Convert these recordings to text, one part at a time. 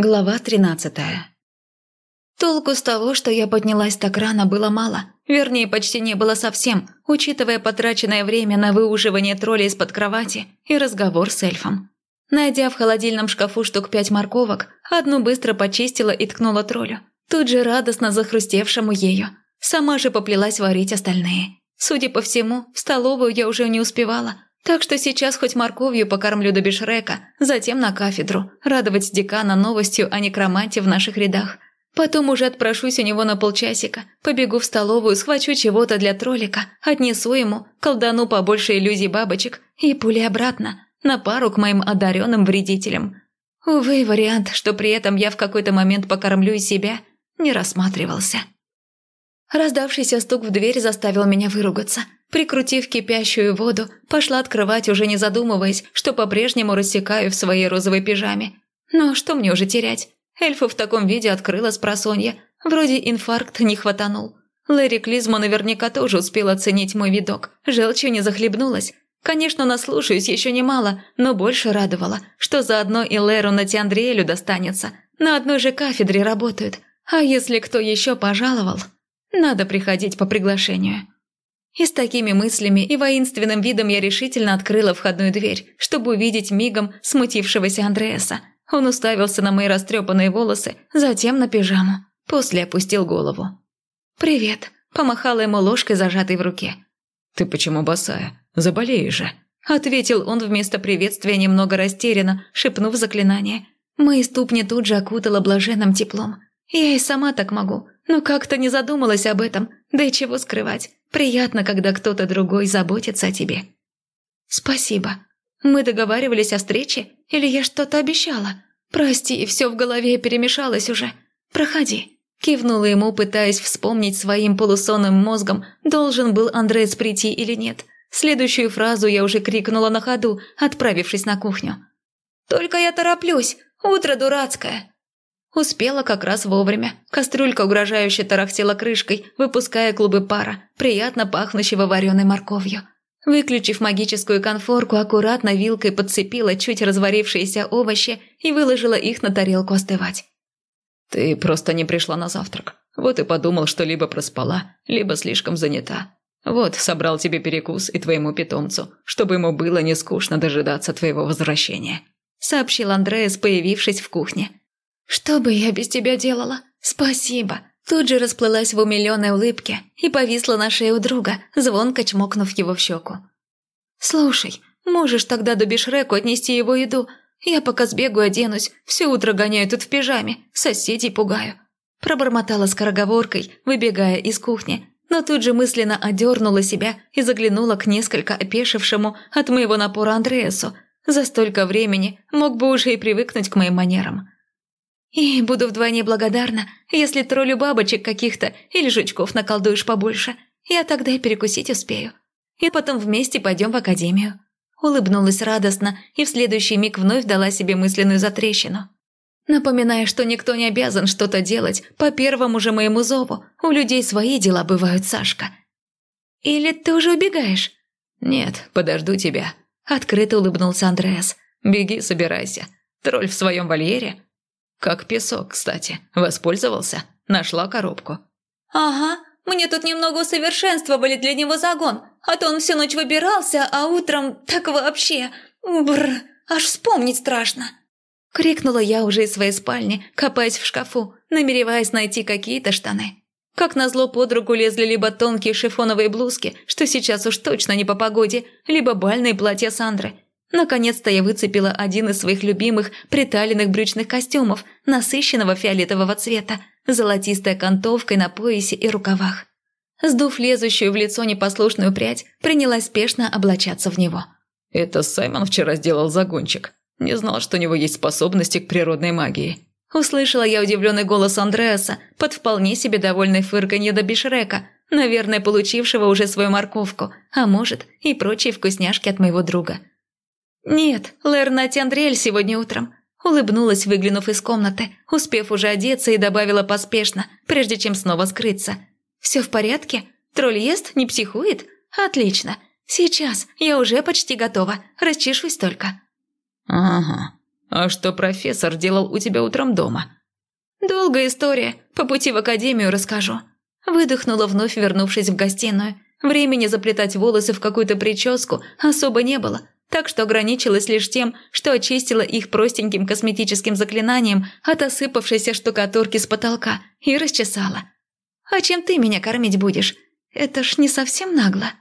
Глава тринадцатая. Толку с того, что я поднялась так рано, было мало. Вернее, почти не было совсем, учитывая потраченное время на выуживание тролля из-под кровати и разговор с эльфом. Найдя в холодильном шкафу штук пять морковок, одну быстро почистила и ткнула троллю, тут же радостно захрустевшему ею. Сама же поплелась варить остальные. Судя по всему, в столовую я уже не успевала – так что сейчас хоть морковью покормлю до бешрека, затем на кафедру, радовать декана новостью о некроманте в наших рядах. Потом уже отпрошусь у него на полчасика, побегу в столовую, схвачу чего-то для троллика, отнесу ему, колдану побольше иллюзий бабочек и пули обратно, на пару к моим одаренным вредителям. Увы, вариант, что при этом я в какой-то момент покормлю и себя, не рассматривался. Раздавшийся стук в дверь заставил меня выругаться. Прикрутив кипящую воду, пошла открывать, уже не задумываясь, что по-прежнему рассекаю в своей розовой пижаме. Но что мне уже терять? Эльфу в таком виде открыла с просонья. Вроде инфаркт не хватанул. Лэри Клизма наверняка тоже успел оценить мой видок. Желчью не захлебнулась. Конечно, наслушаюсь еще немало, но больше радовало, что заодно и Леру на Тиандриэлю достанется. На одной же кафедре работают. А если кто еще пожаловал, надо приходить по приглашению. И с такими мыслями и воинственным видом я решительно открыла входную дверь, чтобы увидеть мигом смутившегося Андреаса. Он уставился на мои растрепанные волосы, затем на пижаму. После опустил голову. «Привет», – помахала ему ложкой, зажатой в руке. «Ты почему босая? Заболеешь же?» Ответил он вместо приветствия немного растерянно, шепнув заклинание. Мои ступни тут же окутало блаженным теплом. Я и сама так могу, но как-то не задумалась об этом, да и чего скрывать. Приятно, когда кто-то другой заботится о тебе. Спасибо. Мы договаривались о встрече, или я что-то обещала? Прости, все в голове перемешалось уже. Проходи. Кивнула ему, пытаясь вспомнить своим полусонным мозгом, должен был Андреас прийти или нет. Следующую фразу я уже крикнула на ходу, отправившись на кухню. «Только я тороплюсь, утро дурацкое!» Успела как раз вовремя. Кастрюлька угрожающе тарахтела крышкой, выпуская клубы пара, приятно пахнущего вареной морковью. Выключив магическую конфорку, аккуратно вилкой подцепила чуть разварившиеся овощи и выложила их на тарелку остывать. «Ты просто не пришла на завтрак. Вот и подумал, что либо проспала, либо слишком занята. Вот, собрал тебе перекус и твоему питомцу, чтобы ему было не скучно дожидаться твоего возвращения», сообщил Андреас, появившись в кухне. «Что бы я без тебя делала? Спасибо!» Тут же расплылась в умиленной улыбке и повисла на шее у друга, звонко чмокнув его в щеку. «Слушай, можешь тогда до Бишреку отнести его еду? Я пока сбегу оденусь, все утро гоняю тут в пижаме, соседей пугаю». Пробормотала скороговоркой, выбегая из кухни, но тут же мысленно одернула себя и заглянула к несколько опешившему от моего напора Андреасу. За столько времени мог бы уже и привыкнуть к моим манерам. И буду вдвойне благодарна, если троллю бабочек каких-то или жучков наколдуешь побольше. Я тогда и перекусить успею. И потом вместе пойдем в академию». Улыбнулась радостно и в следующий миг вновь дала себе мысленную затрещину. Напоминая, что никто не обязан что-то делать по первому же моему зову. У людей свои дела бывают, Сашка. «Или ты уже убегаешь?» «Нет, подожду тебя», – открыто улыбнулся Андреас. «Беги, собирайся. Тролль в своем вольере?» «Как песок, кстати. Воспользовался? Нашла коробку?» «Ага. Мне тут немного усовершенствовали для него загон, а то он всю ночь выбирался, а утром так вообще... Бррр, аж вспомнить страшно!» Крикнула я уже из своей спальни, копаясь в шкафу, намереваясь найти какие-то штаны. Как назло под руку лезли либо тонкие шифоновые блузки, что сейчас уж точно не по погоде, либо бальные платья Сандры – Наконец-то я выцепила один из своих любимых приталенных брючных костюмов насыщенного фиолетового цвета, золотистой окантовкой на поясе и рукавах. Сдув лезущую в лицо непослушную прядь, принялась спешно облачаться в него. «Это Саймон вчера сделал загончик. Не знал, что у него есть способности к природной магии». Услышала я удивленный голос Андреаса под вполне себе довольный фырканье до Бишрека, наверное, получившего уже свою морковку, а может, и прочие вкусняшки от моего друга – «Нет, Лернати Андриэль сегодня утром», – улыбнулась, выглянув из комнаты, успев уже одеться и добавила поспешно, прежде чем снова скрыться. «Все в порядке? Тролль ест, не психует? Отлично. Сейчас, я уже почти готова, расчешусь только». «Ага. А что профессор делал у тебя утром дома?» «Долгая история. По пути в академию расскажу». Выдохнула, вновь вернувшись в гостиную. Времени заплетать волосы в какую-то прическу особо не было, так что ограничилась лишь тем, что очистила их простеньким косметическим заклинанием от осыпавшейся штукатурки с потолка и расчесала. «А чем ты меня кормить будешь? Это ж не совсем нагло».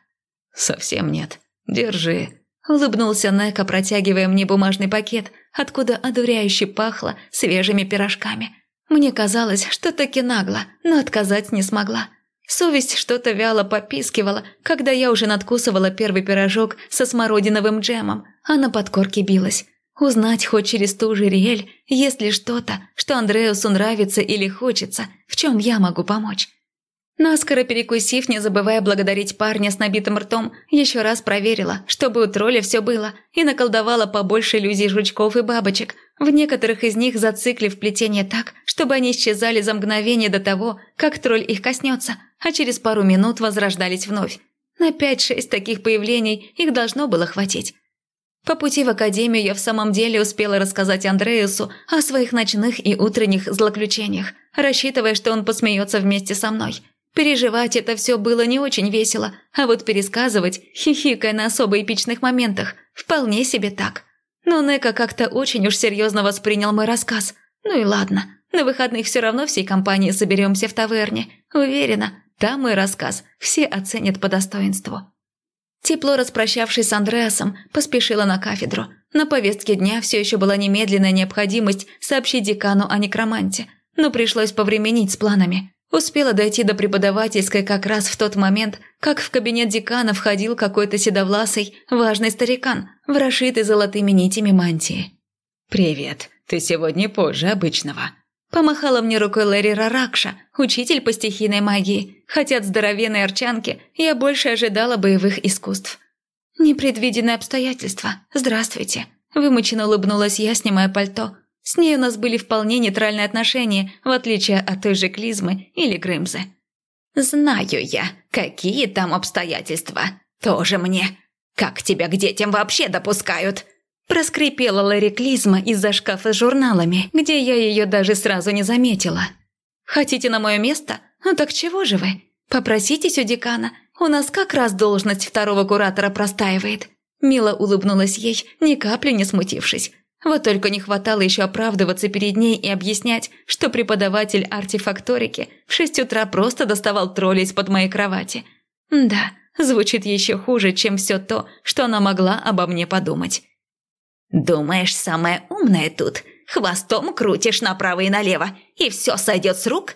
«Совсем нет. Держи». Улыбнулся Нека, протягивая мне бумажный пакет, откуда одуряюще пахло свежими пирожками. Мне казалось, что таки нагло, но отказать не смогла. Совесть что-то вяло попискивала, когда я уже надкусывала первый пирожок со смородиновым джемом, а на подкорке билась. Узнать хоть через ту же Риэль, есть ли что-то, что Андреусу нравится или хочется, в чем я могу помочь. Наскоро перекусив, не забывая благодарить парня с набитым ртом, еще раз проверила, чтобы у тролля все было, и наколдовала побольше иллюзий жучков и бабочек, в некоторых из них зациклив плетение так, чтобы они исчезали за мгновение до того, как тролль их коснется, а через пару минут возрождались вновь. На пять-шесть таких появлений их должно было хватить. По пути в академию я в самом деле успела рассказать Андреасу о своих ночных и утренних злоключениях, рассчитывая, что он посмеется вместе со мной – Переживать это все было не очень весело, а вот пересказывать, хихикая на особо эпичных моментах, вполне себе так. Но Нека как-то очень уж серьезно воспринял мой рассказ. Ну и ладно, на выходных все равно всей компанией соберемся в таверне. Уверена, там мой рассказ все оценят по достоинству. Тепло распрощавшись с Андреасом, поспешила на кафедру. На повестке дня все еще была немедленная необходимость сообщить декану о некроманте, но пришлось повременить с планами. Успела дойти до преподавательской как раз в тот момент, как в кабинет декана входил какой-то седовласый, важный старикан в расшитой золотыми нитями мантии. «Привет, ты сегодня позже обычного». Помахала мне рукой Лэри Раракша, учитель по стихийной магии, хотя от здоровенной арчанки я больше ожидала боевых искусств. «Непредвиденные обстоятельства. Здравствуйте». Вымученно улыбнулась я, снимая пальто, с ней у нас были вполне нейтральные отношения, в отличие от той же Клизмы или Грымзы. «Знаю я, какие там обстоятельства. Тоже мне. Как тебя к детям вообще допускают?» Проскрипела Лэри Клизма из-за шкафа с журналами, где я ее даже сразу не заметила. «Хотите на мое место? Ну так чего же вы? Попроситесь у декана. У нас как раз должность второго куратора простаивает». Мило улыбнулась ей, ни капли не смутившись. Вот только не хватало еще оправдываться перед ней и объяснять, что преподаватель артефакторики в шесть утра просто доставал тролля из-под моей кровати. Да, звучит еще хуже, чем все то, что она могла обо мне подумать. «Думаешь, самое умное тут? Хвостом крутишь направо и налево, и все сойдет с рук?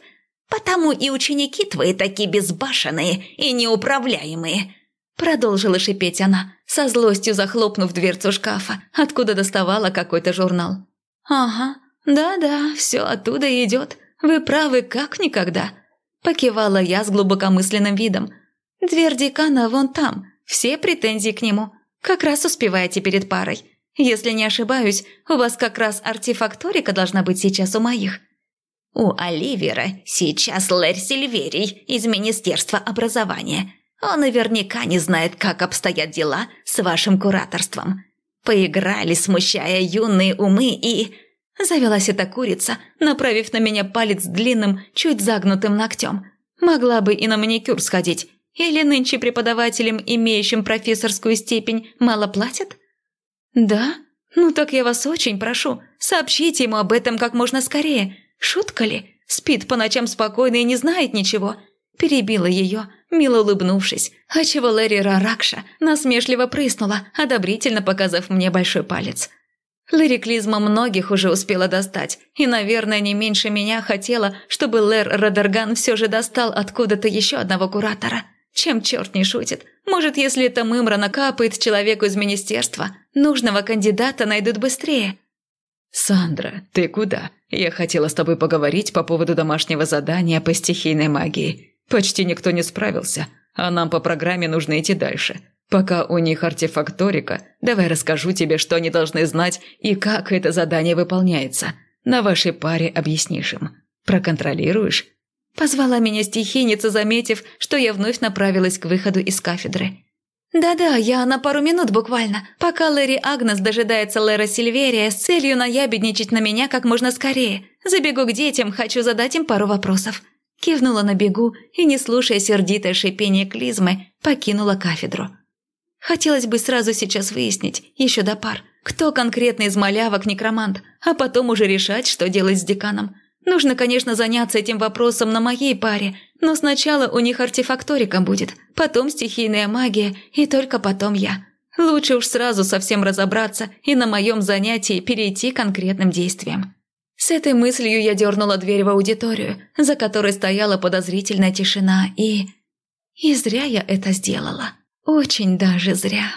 Потому и ученики твои такие безбашенные и неуправляемые. Продолжила шипеть она, со злостью захлопнув дверцу шкафа, откуда доставала какой-то журнал. «Ага, да-да, все оттуда идет. Вы правы, как никогда». Покивала я с глубокомысленным видом. «Дверь декана вон там, все претензии к нему. Как раз успеваете перед парой. Если не ошибаюсь, у вас как раз артефакторика должна быть сейчас у моих». «У Оливера сейчас Лэрь Сильверий из Министерства образования», он наверняка не знает, как обстоят дела с вашим кураторством. Поиграли, смущая юные умы, и...» Завелась эта курица, направив на меня палец длинным, чуть загнутым ногтем. Могла бы и на маникюр сходить. Или нынче преподавателям, имеющим профессорскую степень, мало платят? Да? Ну так я вас очень прошу, сообщите ему об этом как можно скорее. Шутка ли? Спит по ночам спокойно и не знает ничего. Перебила ее, мило улыбнувшись, отчего Лэри Раракша насмешливо прыснула, одобрительно показав мне большой палец. Лириклизма многих уже успела достать, и, наверное, не меньше меня хотела, чтобы Лэр Радерган все же достал откуда-то еще одного куратора. Чем черт не шутит. Может, если эта мымра накапает человеку из министерства, нужного кандидата найдут быстрее. «Сандра, ты куда? Я хотела с тобой поговорить по поводу домашнего задания по стихийной магии. Почти никто не справился, а нам по программе нужно идти дальше. Пока у них артефакторика, давай расскажу тебе, что они должны знать и как это задание выполняется. На вашей паре объяснишь им. Проконтролируешь?» Позвала меня стихийница, заметив, что я вновь направилась к выходу из кафедры. «Да-да, я на пару минут буквально, пока Лэри Агнес дожидается Лэра Сильверия с целью наябедничать на меня как можно скорее. Забегу к детям, хочу задать им пару вопросов». Кивнула на бегу и, не слушая сердитое шипение клизмы, покинула кафедру. Хотелось бы сразу сейчас выяснить, еще до пар, кто конкретно из малявок некромант, а потом уже решать, что делать с деканом. Нужно, конечно, заняться этим вопросом на моей паре, но сначала у них артефакторика будет, потом стихийная магия и только потом я. Лучше уж сразу совсем разобраться и на моем занятии перейти к конкретным действиям. С этой мыслью я дернула дверь в аудиторию, за которой стояла подозрительная тишина, и... И зря я это сделала. Очень даже зря.